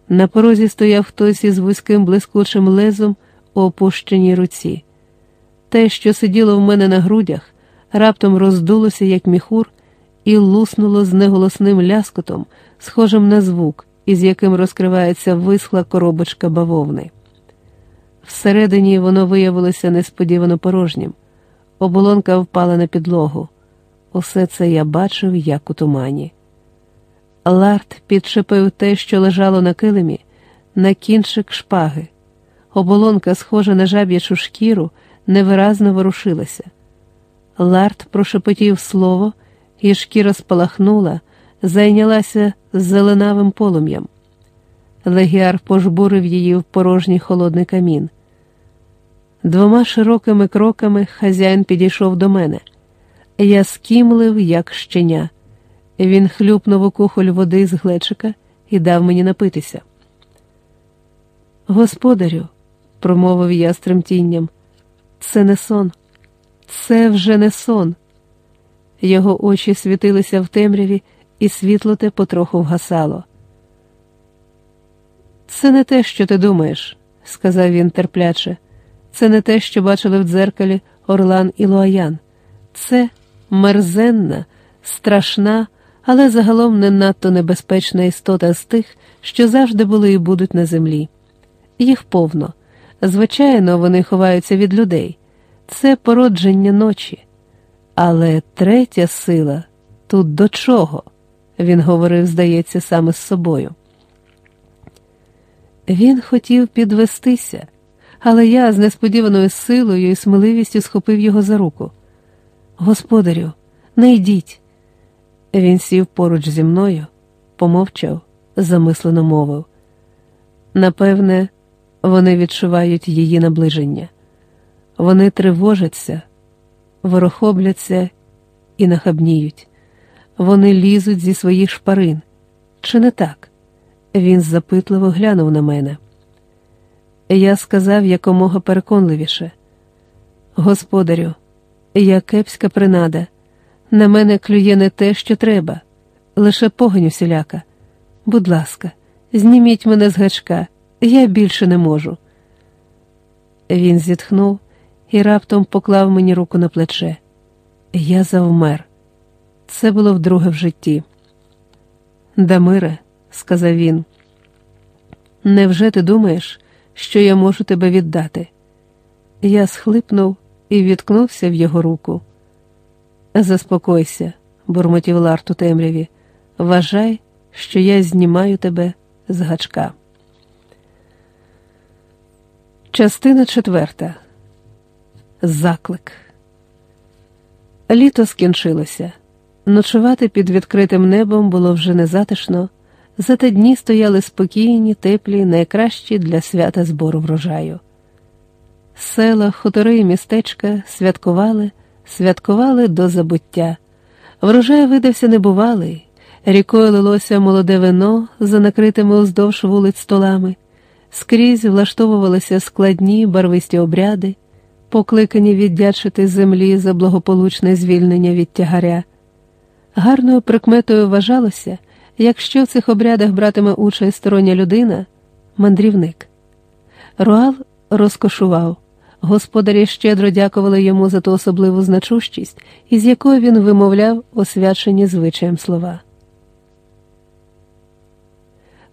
Speaker 1: На порозі стояв хтось із вузьким блискучим лезом у опущеній руці. Те, що сиділо в мене на грудях, раптом роздулося, як міхур, і луснуло з неголосним ляскотом, схожим на звук, із яким розкривається висхла коробочка бавовни. Всередині воно виявилося несподівано порожнім. Оболонка впала на підлогу. Усе це я бачив, як у тумані. Ларт підчепив те, що лежало на килимі, на кінчик шпаги. Оболонка, схожа на жаб'ячу шкіру, невиразно ворушилася. Ларт прошепотів слово, і шкіра спалахнула, зайнялася зеленавим полум'ям. Легіар пожбурив її в порожній холодний камін. Двома широкими кроками хазяїн підійшов до мене. Я скімлив, як щеня. Він хлюпнув у кухоль води з глечика і дав мені напитися. Господарю, промовив я з тремтінням, це не сон, це вже не сон. Його очі світилися в темряві, і світло те потроху вгасало. Це не те, що ти думаєш, сказав він терпляче. Це не те, що бачили в дзеркалі Орлан і Луаян. Це мерзенна, страшна, але загалом не надто небезпечна істота з тих, що завжди були і будуть на землі. Їх повно. Звичайно, вони ховаються від людей. Це породження ночі. Але третя сила тут до чого? Він говорив, здається, саме з собою. Він хотів підвестися, але я з несподіваною силою і сміливістю схопив його за руку. Господарю, не йдіть. Він сів поруч зі мною, помовчав, замислено мовив. Напевне, вони відчувають її наближення. Вони тривожаться, ворохобляться і нахабніють. Вони лізуть зі своїх шпарин. Чи не так? Він запитливо глянув на мене. Я сказав якомога переконливіше: Господарю, я кепська принада. На мене клює не те, що треба, лише погоню всіляка. Будь ласка, зніміть мене з гачка, я більше не можу. Він зітхнув і раптом поклав мені руку на плече. Я завмер. Це було вдруге в житті. Дамире, сказав він, невже ти думаєш, що я можу тебе віддати? Я схлипнув і відкнувся в його руку. Заспокойся, бурмотів Ларт у темряві. Вважай, що я знімаю тебе з гачка. Частина четверта. Заклик. Літо скінчилося. Ночувати під відкритим небом було вже незатишно, зате дні стояли спокійні, теплі, найкращі для свята збору врожаю. Села, хутори і містечка святкували, святкували до забуття. Врожай видався небувалий, рікою лилося молоде вино за накритими уздовж вулиць столами, скрізь влаштовувалися складні барвисті обряди, покликані віддячити землі за благополучне звільнення від тягаря. Гарною прикметою вважалося, якщо в цих обрядах братиме участь стороння людина, мандрівник. Руал розкошував. Господарі щедро дякували йому за ту особливу значущість, із якою він вимовляв освячені звичаєм слова.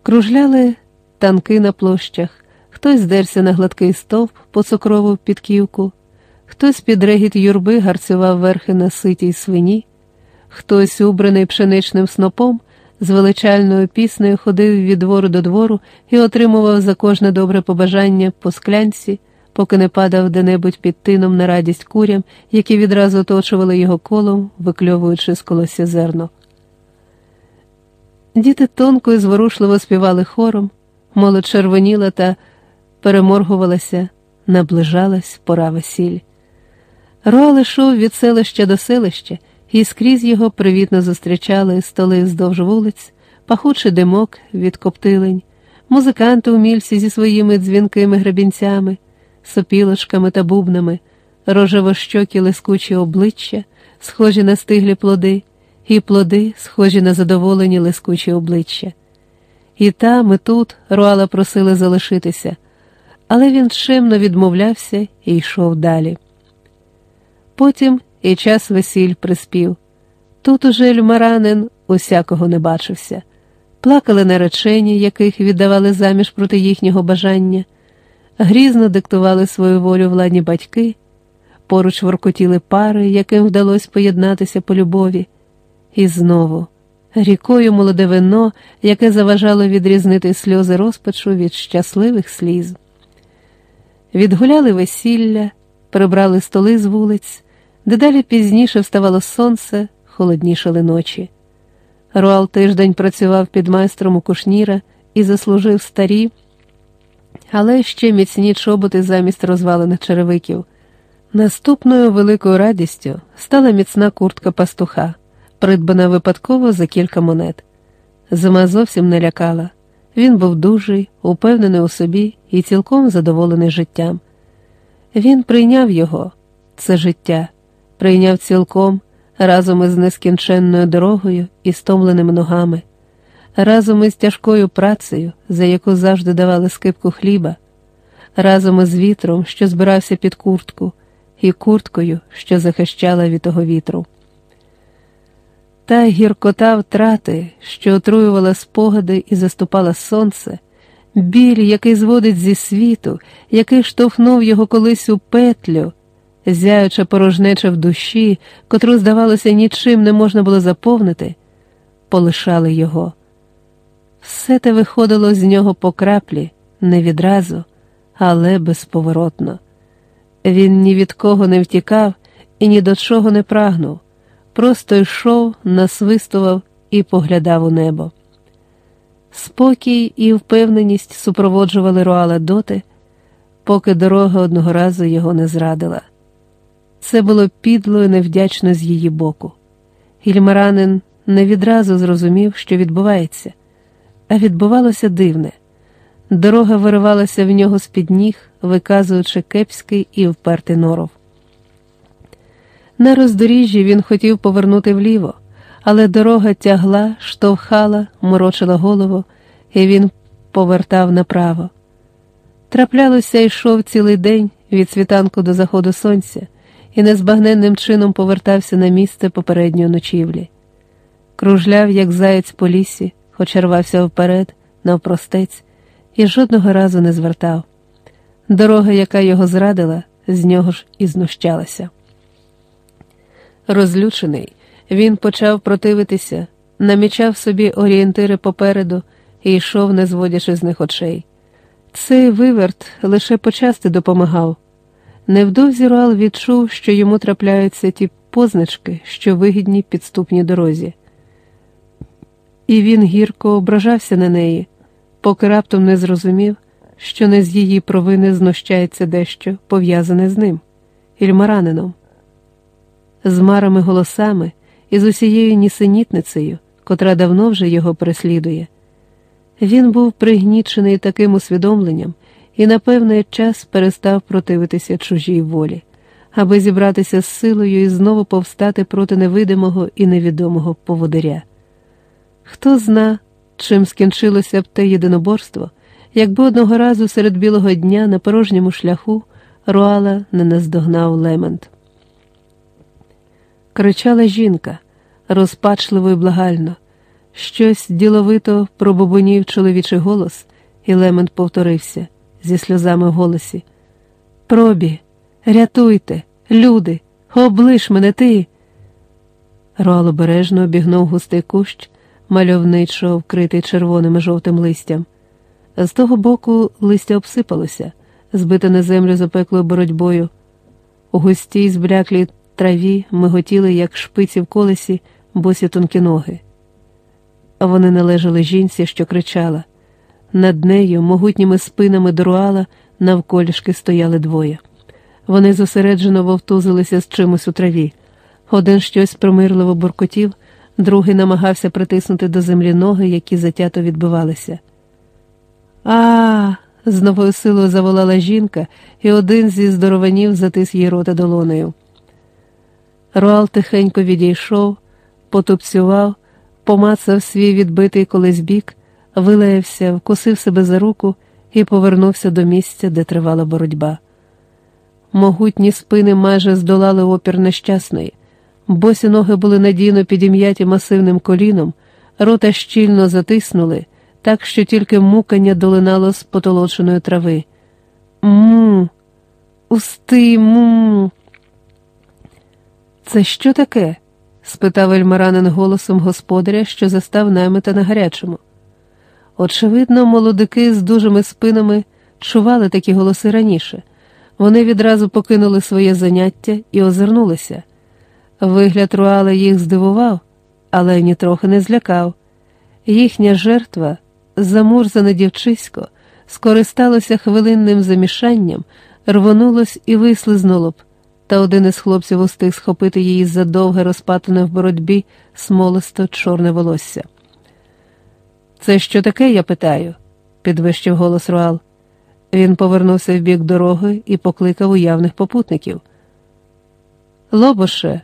Speaker 1: Кружляли танки на площах, хтось здерся на гладкий стовп по цукрову підківку, хтось під регіт юрби гарцював верхи на ситій свині, хтось, убраний пшеничним снопом, з величальною піснею ходив від двору до двору і отримував за кожне добре побажання по склянці поки не падав де-небудь під тином на радість курям, які відразу оточували його колом, викльовуючи з колосся зерно. Діти тонко і зворушливо співали хором, молодь червоніла та переморгувалася, наближалась пора весіль. Роал йшов від селища до селища, і скрізь його привітно зустрічали столи вздовж вулиць, пахучий димок від коптилень, музиканти умільці зі своїми дзвінкими гребінцями сопілочками та бубнами, рожевощокі лискучі обличчя, схожі на стиглі плоди, і плоди, схожі на задоволені лискучі обличчя. І там, і тут Руала просили залишитися, але він чимно відмовлявся і йшов далі. Потім і час весіль приспів. Тут уже Люмаранин усякого не бачився. Плакали наречені, яких віддавали заміж проти їхнього бажання, грізно диктували свою волю владні батьки, поруч воркотіли пари, яким вдалося поєднатися по любові, і знову рікою молоде вино, яке заважало відрізнити сльози розпачу від щасливих сліз. Відгуляли весілля, прибрали столи з вулиць, дедалі пізніше вставало сонце, холоднішали ночі. Руал тиждень працював під майстром у кушніра і заслужив старі, але ще міцні чоботи замість розвалених черевиків. Наступною великою радістю стала міцна куртка пастуха, придбана випадково за кілька монет. Зима зовсім не лякала. Він був дужий, упевнений у собі і цілком задоволений життям. Він прийняв його, це життя, прийняв цілком разом із нескінченною дорогою і стомленими ногами, разом із тяжкою працею, за яку завжди давали скипку хліба, разом із вітром, що збирався під куртку, і курткою, що захищала від того вітру. Та гіркота втрати, що отруювала спогади і заступала сонце, біль, який зводить зі світу, який штовхнув його колись у петлю зяюча порожнеча в душі, котру, здавалося, нічим не можна було заповнити, полишали його. Все те виходило з нього по краплі, не відразу, але безповоротно. Він ні від кого не втікав і ні до чого не прагнув, просто йшов, насвистував і поглядав у небо. Спокій і впевненість супроводжували Руала доти, поки дорога одного разу його не зрадила. Це було підло і невдячно з її боку. Гільмаранин не відразу зрозумів, що відбувається, а відбувалося дивне. Дорога виривалася в нього з під ніг, виказуючи кепський і впертий норов. На роздоріжжі він хотів повернути вліво, але дорога тягла, штовхала, морочила голову, і він повертав направо. Траплялося, йшов цілий день від світанку до заходу сонця і незбагненним чином повертався на місце попередньої ночівлі. Кружляв, як заєць по лісі, хоча рвався вперед, навпростець, і жодного разу не звертав. Дорога, яка його зрадила, з нього ж і знущалася. Розлючений, він почав противитися, намічав собі орієнтири попереду і йшов, не зводячи з них очей. Цей виверт лише почасти допомагав. Невдовзі Руал відчув, що йому трапляються ті позначки, що вигідні підступній дорозі. І він гірко ображався на неї, поки раптом не зрозумів, що не з її провини знущається дещо пов'язане з ним, ільмаранином, з марами голосами і з усією нісенітницею, котра давно вже його переслідує. Він був пригнічений таким усвідомленням і на певний час перестав противитися чужій волі, аби зібратися з силою і знову повстати проти невидимого і невідомого поводиря. Хто зна, чим скінчилося б те єдиноборство, якби одного разу серед білого дня на порожньому шляху Руала не наздогнав Лемент. Кричала жінка розпачливо і благально. Щось діловито пробобонів чоловічий голос, і Лемент повторився зі сльозами в голосі. Пробі, рятуйте, люди, облиш мене ти. Роал обережно обігнув густий кущ, мальовничо вкритий червоним і жовтим листям. З того боку листя обсипалося, збите на землю запеклою боротьбою. У густій збляклій траві миготіли, як шпиці в колесі, босі тонкі ноги. Вони належали жінці, що кричала. Над нею, могутніми спинами доруала, навколішки стояли двоє. Вони зосереджено вовтузилися з чимось у траві. Один щось промирливо буркотів, другий намагався притиснути до землі ноги, які затято відбивалися. А, з новою силою заволала жінка, і один зі здорованів затис їй рота долонею. Руал тихенько відійшов, потупцював, помацав свій відбитий колись бік вилаявся, вкусив себе за руку і повернувся до місця, де тривала боротьба. Могутні спини майже здолали опір нещасної, Босі ноги були надійно підім'яті масивним коліном, рота щільно затиснули, так що тільки мукання долинало з потолоченої трави. Му, усти, му. Це що таке? спитав ельмаранин голосом господаря, що застав наймита на гарячому. Очевидно, молодики з дужими спинами чували такі голоси раніше. Вони відразу покинули своє заняття і озирнулися. Вигляд руала їх здивував, але нітрохи не злякав. Їхня жертва, замурзане дівчисько, скористалося хвилинним замішанням, рвонулось і вислизнуло б, та один із хлопців устиг схопити її за довге розпатане в боротьбі смолисто чорне волосся. Це що таке, я питаю? підвищив голос Руал. Він повернувся в бік дороги і покликав уявних попутників. Лобоше,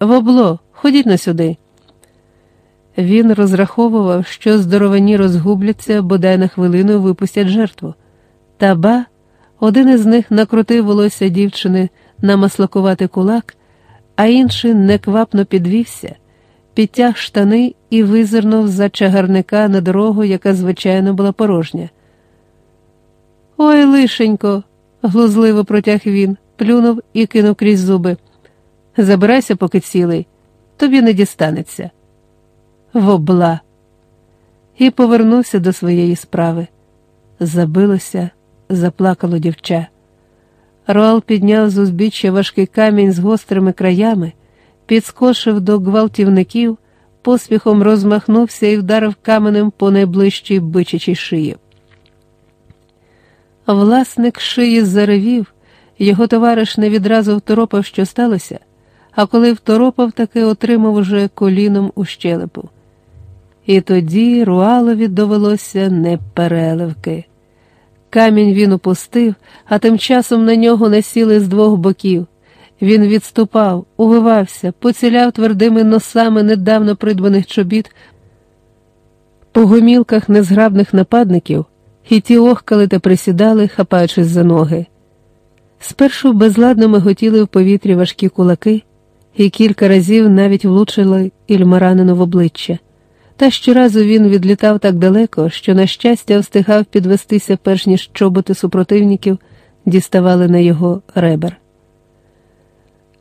Speaker 1: вобло, ходіть на сюди. Він розраховував, що здоровані розгубляться, бодай на хвилину випустять жертву. Та ба, один із них накрутив волосся дівчини на маслакуватий кулак, а інший неквапно підвівся, підтяг штани і визирнув за чагарника на дорогу, яка, звичайно, була порожня. Ой, лишенько, глузливо протяг він, плюнув і кинув крізь зуби. Забирайся, поки цілий, тобі не дістанеться. Вобла. І повернувся до своєї справи. Забилося, заплакало дівча. Роал підняв з узбіччя важкий камінь з гострими краями, підскочив до гвалтівників, поспіхом розмахнувся і вдарив каменем по найближчій бичачій шиї. Власник шиї заревів, його товариш не відразу второпав, що сталося, а коли второпав, таки отримав уже коліном у щелепу. І тоді Руалові довелося не переливки. Камінь він опустив, а тим часом на нього насіли з двох боків. Він відступав, увивався, поціляв твердими носами недавно придбаних чобіт по гомілках незграбних нападників, і ті охкали та присідали, хапаючись за ноги. Спершу безладно миготіли в повітрі важкі кулаки, і кілька разів навіть влучили ільмаранину в обличчя. Та щоразу він відлітав так далеко, що, на щастя, встигав підвестися, перш ніж чоботи супротивників діставали на його ребер.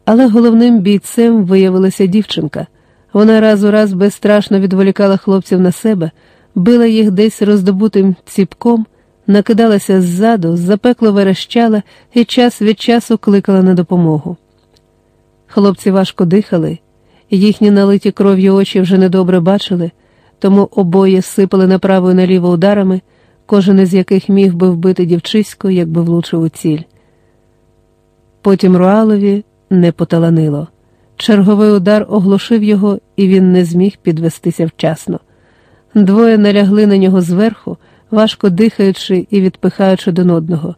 Speaker 1: Але головним бійцем виявилася дівчинка. Вона раз у раз безстрашно відволікала хлопців на себе, била їх десь роздобутим ціпком, накидалася ззаду, запекло верещала і час від часу кликала на допомогу. Хлопці важко дихали, їхні налиті кров'ю очі вже недобре бачили тому обоє сипали направо і наліво ударами, кожен із яких міг би вбити дівчисько, якби влучив у ціль. Потім Руалові не поталанило. Черговий удар оглушив його, і він не зміг підвестися вчасно. Двоє налягли на нього зверху, важко дихаючи і відпихаючи один одного.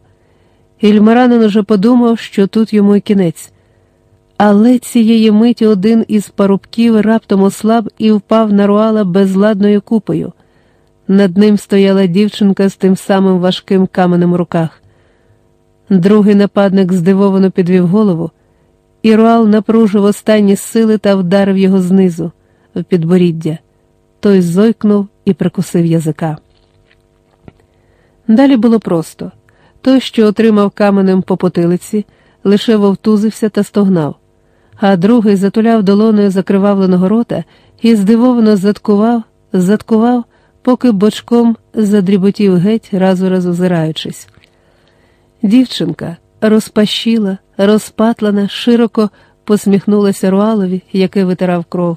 Speaker 1: Ільмаранин уже подумав, що тут йому й кінець. Але цієї миті один із парубків раптом ослаб і впав на руала безладною купою. Над ним стояла дівчинка з тим самим важким каменем у руках. Другий нападник здивовано підвів голову, і руал напружив останні сили та вдарив його знизу, в підборіддя. Той зойкнув і прикусив язика. Далі було просто той, що отримав каменем по потилиці, лише вовтузився та стогнав а другий затуляв долоною закривавленого рота і здивовано заткував, заткував, поки бочком задріботів геть, раз у раз озираючись. Дівчинка розпашіла, розпатлана, широко посміхнулася Руалові, який витирав кров.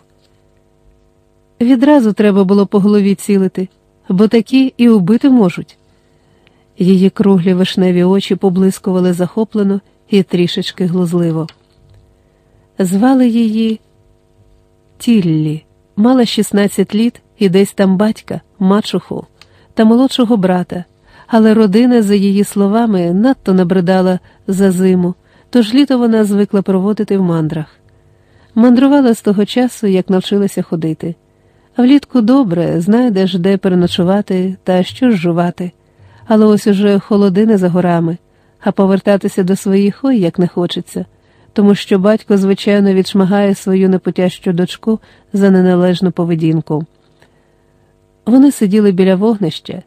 Speaker 1: Відразу треба було по голові цілити, бо такі і убити можуть. Її круглі вишневі очі поблискували захоплено і трішечки глузливо. Звали її Тіллі, мала 16 літ і десь там батька, мачуху та молодшого брата, але родина, за її словами, надто набридала за зиму, тож літо вона звикла проводити в мандрах. Мандрувала з того часу, як навчилася ходити. Влітку добре, знайдеш, де переночувати та що жувати, але ось уже холодини за горами, а повертатися до своїх ой як не хочеться тому що батько, звичайно, відшмагає свою непотящу дочку за неналежну поведінку. Вони сиділи біля вогнища,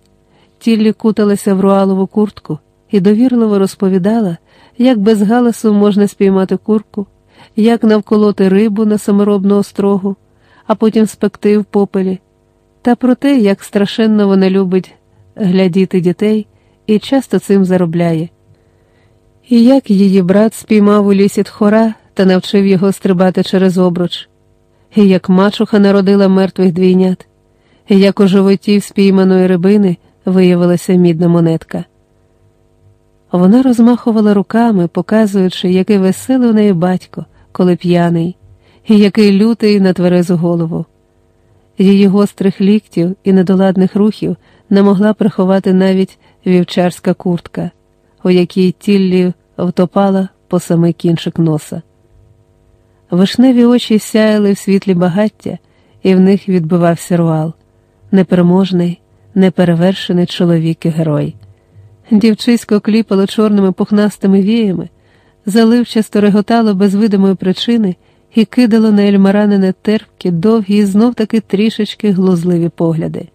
Speaker 1: тіллі куталася в руалову куртку і довірливо розповідала, як без галасу можна спіймати курку, як навколоти рибу на саморобну острогу, а потім спекти в попелі, та про те, як страшенно вона любить глядіти дітей і часто цим заробляє. І як її брат спіймав у лісі тхора та навчив його стрибати через обруч, і як мачуха народила мертвих двійнят, і як у животі спійманої рибини виявилася мідна монетка. Вона розмахувала руками, показуючи, який веселий у неї батько, коли п'яний, і який лютий на тверезу голову. Її гострих ліктів і недоладних рухів не могла приховати навіть вівчарська куртка, у якій тіллі втопала по самий кінчик носа. Вишневі очі сяяли в світлі багаття, і в них відбивався руал, непереможний, неперевершений чоловік і герой. Дівчисько кліпало чорними пухнастими віями, заливчасто реготало без видимої причини і кидало на ельмаранене терпкі, довгі і знов таки трішечки глузливі погляди.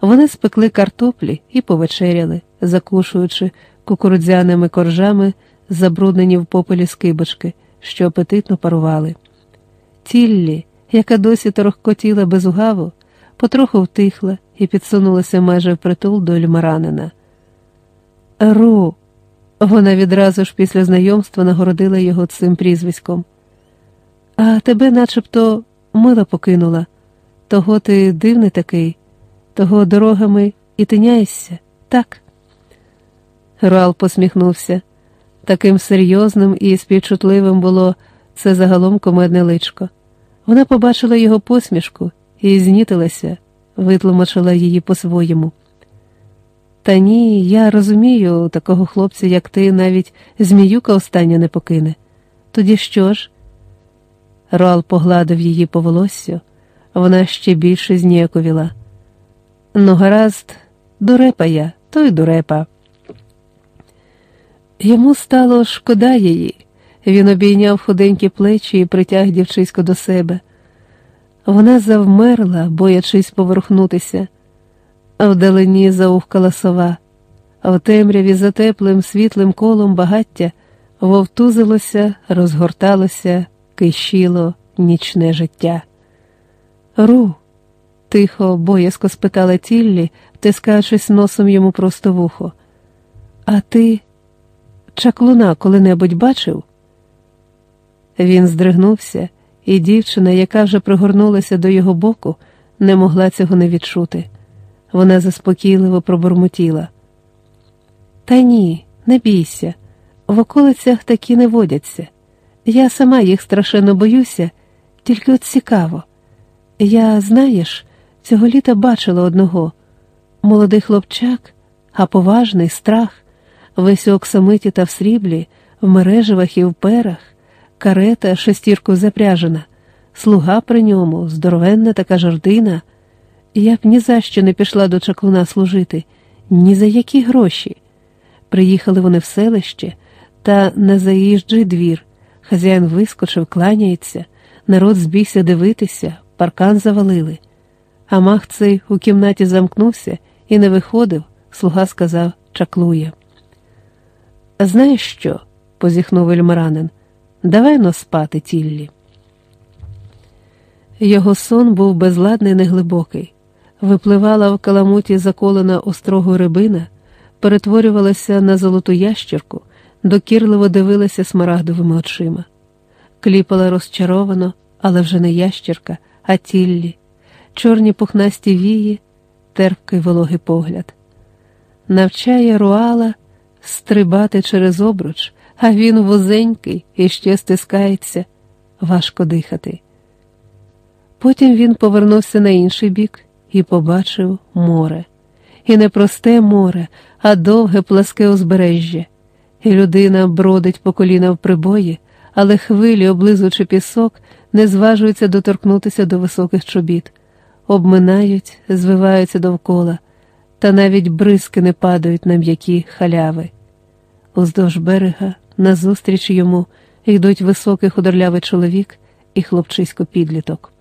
Speaker 1: Вони спекли картоплі і повечеряли, закушуючи кукурудзяними коржами, забруднені в попелі скибочки, що апетитно парували. Тіллі, яка досі торохкотіла без угаву, потроху втихла і підсунулася майже впритул до ельмаранина. Ру, вона відразу ж після знайомства нагородила його цим прізвиськом. А тебе начебто мила покинула. Того ти дивний такий, того дорогами і тиняєшся, так? Руал посміхнувся. Таким серйозним і співчутливим було це загалом комедне личко. Вона побачила його посмішку і знітилася, витлумачила її по-своєму. Та ні, я розумію, такого хлопця, як ти, навіть зміюка остання не покине. Тоді що ж? Руал погладив її по волоссю, вона ще більше зніяковіла. Ну, гаразд, дурепа я, то й дурепа. Йому стало шкода її. Він обійняв худенькі плечі і притяг дівчисько до себе. Вона завмерла, боячись поверхнутися. Вдалині заухкала сова, а в темряві за теплим світлим колом багаття вовтузилося, розгорталося, кищило нічне життя. Ру, тихо, боязко спитала Тіллі, втискаючись носом йому просто в ухо. А ти чаклуна коли-небудь бачив? Він здригнувся, і дівчина, яка вже пригорнулася до його боку, не могла цього не відчути. Вона заспокійливо пробурмотіла. Та ні, не бійся, в околицях такі не водяться. Я сама їх страшенно боюся, тільки от цікаво. Я, знаєш, цього літа бачила одного молодий хлопчак, а поважний страх, весь оксамиті та в сріблі, в мережевах і в перах, карета шестірку запряжена, слуга при ньому, здоровенна така жордина. Я б ні за що не пішла до чаклуна служити, ні за які гроші. Приїхали вони в селище та на заїжджий двір. Хазяїн вискочив, кланяється, народ збігся дивитися, паркан завалили. А мах цей у кімнаті замкнувся і не виходив, слуга сказав, чаклує. Знаєш що? позіхнув ельмаранин, давай но спати тіллі. Його сон був безладний неглибокий випливала в каламуті заколена острогу рибина, перетворювалася на золоту ящерку, докірливо дивилася смарагдовими очима, кліпала розчаровано, але вже не ящерка, а тіллі, чорні пухнасті вії, терпкий вологий погляд. Навчає руала стрибати через обруч, а він вузенький і ще стискається, важко дихати. Потім він повернувся на інший бік і побачив море. І не просте море, а довге пласке узбережжя. І людина бродить по коліна в прибої, але хвилі, облизуючи пісок, не зважуються доторкнутися до високих чобіт, обминають, звиваються довкола, та навіть бризки не падають на м'які халяви. Уздовж берега, назустріч йому, Йдуть високий худорлявий чоловік і хлопчисько підліток.